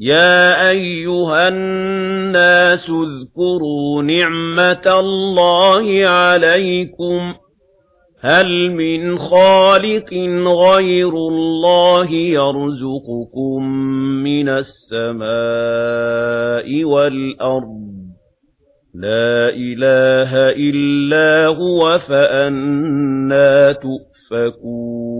يَا أَيُّهَا النَّاسُ اذْكُرُوا نِعْمَةَ اللَّهِ عَلَيْكُمْ هَلْ مِنْ خَالِقٍ غَيْرُ اللَّهِ يَرْزُقُكُمْ مِنَ السَّمَاءِ وَالْأَرْضِ لَا إِلَٰهَ إِلَّا هُوَ فَأَنَّى تُؤْفَكُونَ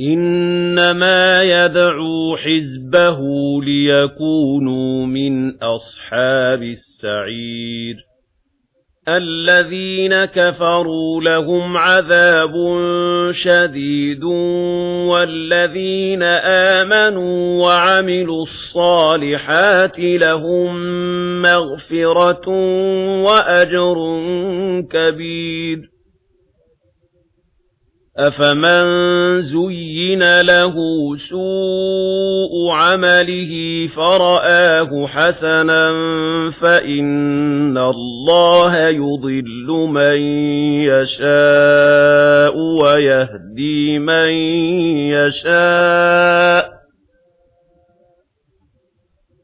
إِنَّمَا يَدْعُو حِزْبَهُ لِيَكُونُوا مِنْ أَصْحَابِ السَّعِيرِ الَّذِينَ كَفَرُوا لَهُمْ عَذَابٌ شَدِيدٌ وَالَّذِينَ آمَنُوا وَعَمِلُوا الصَّالِحَاتِ لَهُمْ مَغْفِرَةٌ وَأَجْرٌ كَبِيرٌ أَفَمَن زُيِّنَ لَهُ سُوءُ عَمَلِهِ فَرَآهُ حَسَنًا فَإِنَّ اللَّهَ يُضِلُّ مَن يَشَاءُ وَيَهْدِي مَن يَشَاءُ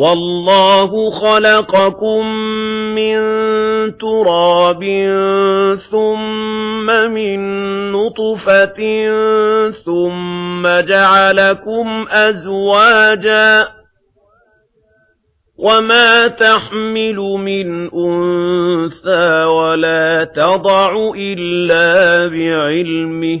وَاللَّهُ خَلَقَكُم مِّن تُرَابٍ ثُمَّ مِن نُّطْفَةٍ ثُمَّ جَعَلَكُمْ أَزْوَاجًا وَمَا تَحْمِلُ مِنْ أُنثَىٰ وَلَا تَضَعُ إِلَّا بِعِلْمِهِ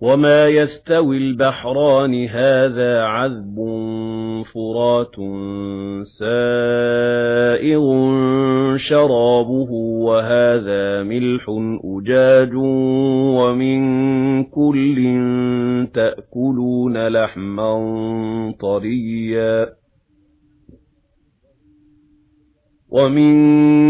وَمَا يَسْتَوِي الْبَحْرَانِ هَذَا عَذْبٌ فُرَاتٌ سَائِغٌ شَرَابُهُ وَهَذَا مِلْحٌ أُجَاجٌ وَمِنْ كُلٍّ تَأْكُلُونَ لَحْمًا طَرِيًّا وَمِنْ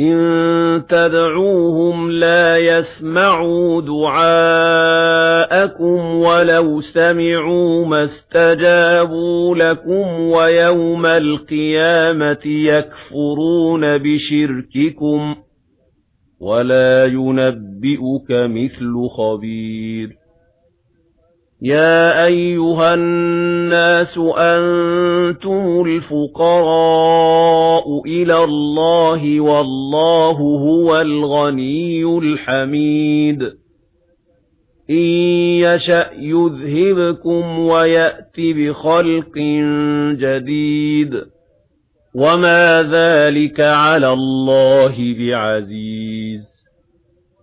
إن تدعوهم لا يسمعوا دعاءكم ولو سمعوا ما استجابوا لكم ويوم القيامة يكفرون بشرككم ولا ينبئك مثل خبير يا ايها الناس أنتم الفقراء إلى الله والله هو الغني الحميد ان يشأ يذهبكم وياتي بخلق جديد وما ذلك على الله بعزيز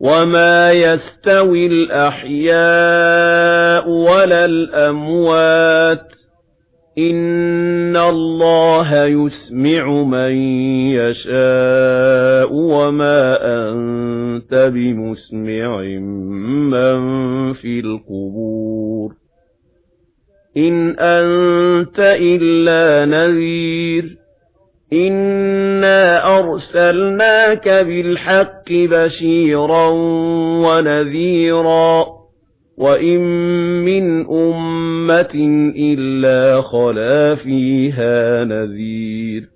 وَمَا يَسْتَوِي الْأَحْيَاءُ وَلَا الْأَمْوَاتُ إِنَّ اللَّهَ يُسْمِعُ مَن يَشَاءُ وَمَا أَنتَ بِمُسْمِعٍ مَّن فِي الْقُبُورِ إِنْ أَنتَ إِلَّا نَذِيرٌ إِنَّا أَرْسَلْنَاكَ بِالْحَقِّ بَشِيرًا وَنَذِيرًا وَإِن مِّنْ أُمَّةٍ إِلَّا خَلَا فِيهَا نَذِيرٌ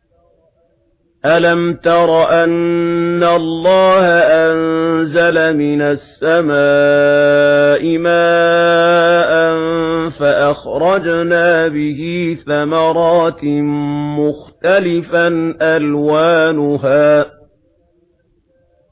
أَلَمْ تَرَ أَنَّ اللَّهَ أَنزَلَ مِنَ السَّمَاءِ مَاءً فَأَخْرَجْنَا بِهِ ثَمَرَاتٍ مُخْتَلِفًا أَلْوَانُهَا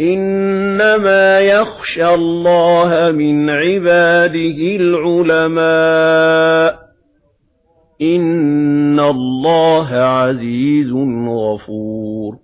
إنما يخشى الله من عباده العلماء. إن الله عزيز غفور.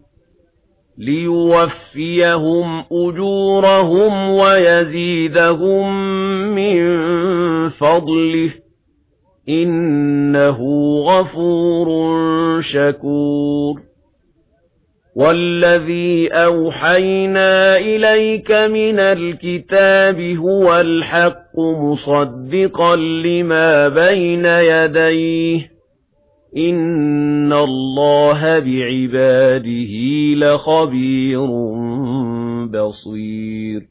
لِيُوَفِّيَهُمْ أُجُورَهُمْ وَيَزِيدَهُمْ مِنْ فَضْلِهِ إِنَّهُ غَفُورٌ شَكُورٌ. وَالَّذِي أَوْحَيْنَا إِلَيْكَ مِنَ الْكِتَابِ هُوَ الْحَقُّ مُصَدِّقًا لِمَا بَيْنَ يَدَيْهِ إِنَّ اللَّهَ بِعِبَادِهِ لَخَبِيرٌ بَصِيرٌ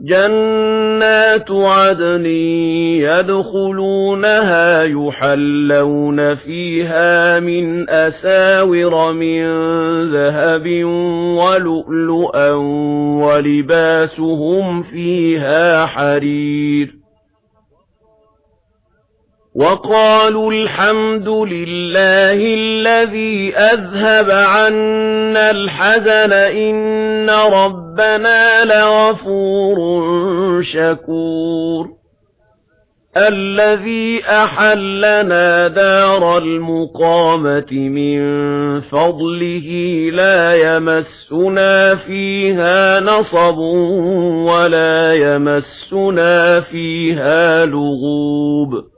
جَنَّاتُ عَدْنٍ يَدْخُلُونَهَا يُحَلَّوْنَ فِيهَا مِنْ أَسَاوِرَ مِنْ ذَهَبٍ وَلُؤْلُؤًا وَلِبَاسُهُمْ فِيهَا حَرِيرٌ وَقَالُوا الْحَمْدُ لِلَّهِ الَّذِي أَذْهَبَ عَنَّا الْحَزَنَ إِنَّ رَبَّنَا لَغَفُورٌ شَكُورٌ الَّذِي أَحَلَّنَا دَارَ الْمُقَامَةِ مِنْ فَضْلِهِ لَا يَمَسُّنَا فِيهَا نَصَبٌ وَلَا يَمَسُّنَا فِيهَا لُغُوبٌ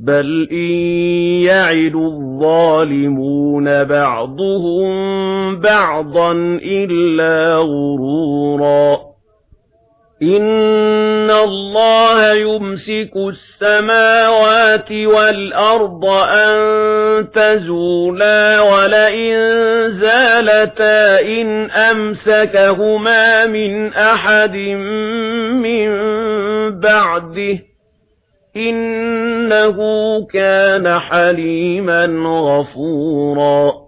بَلْ إِن يَعِدُ الظَّالِمُونَ بَعْضُهُم بَعْضًا إِلَّا غُرُورًا إِنَّ اللَّهَ يُمْسِكُ السَّمَاوَاتِ وَالْأَرْضَ أَن تَزُولَا وَلَئِن زَالَتَا إِنْ أَمْسَكَهُمَا مِنْ أَحَدٍ مِنْ بَعْدِهِ إِنَّهُ كَانَ حَلِيمًا غَفُورًا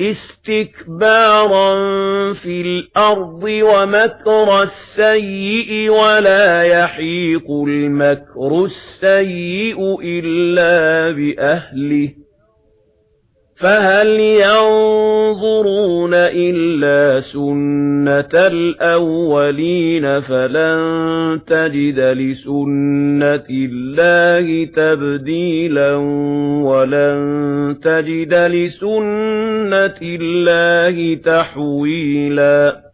استكبارا في الأرض ومكر السيء ولا يحيق المكر السيء إلا بأهله فَهَلْ يَنظُرُونَ إِلَّا سُنَّةَ الْأَوَّلِينَ فَلَن تَجِدَ لِسُنَّةِ اللَّهِ تَبْدِيلًا وَلَن تَجِدَ لِسُنَّةِ اللَّهِ تَحْوِيلًا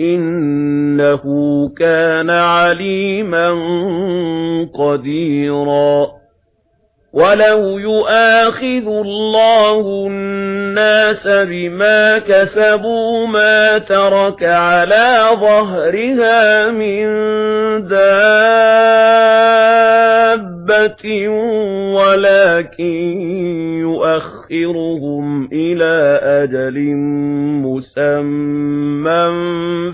إِنَّهُ كَانَ عَلِيمًا قَدِيرًا وَلَوْ يُؤَاخِذُ اللَّهُ النَّاسَ بِمَا كَسَبُوا مَا تَرَكَ عَلَى ظَهْرِهَا مِن دَابَّةٍ وَلَكِن يُؤَخِّرُهُمْ إِلَى أَجَلٍ مُّسَمًّى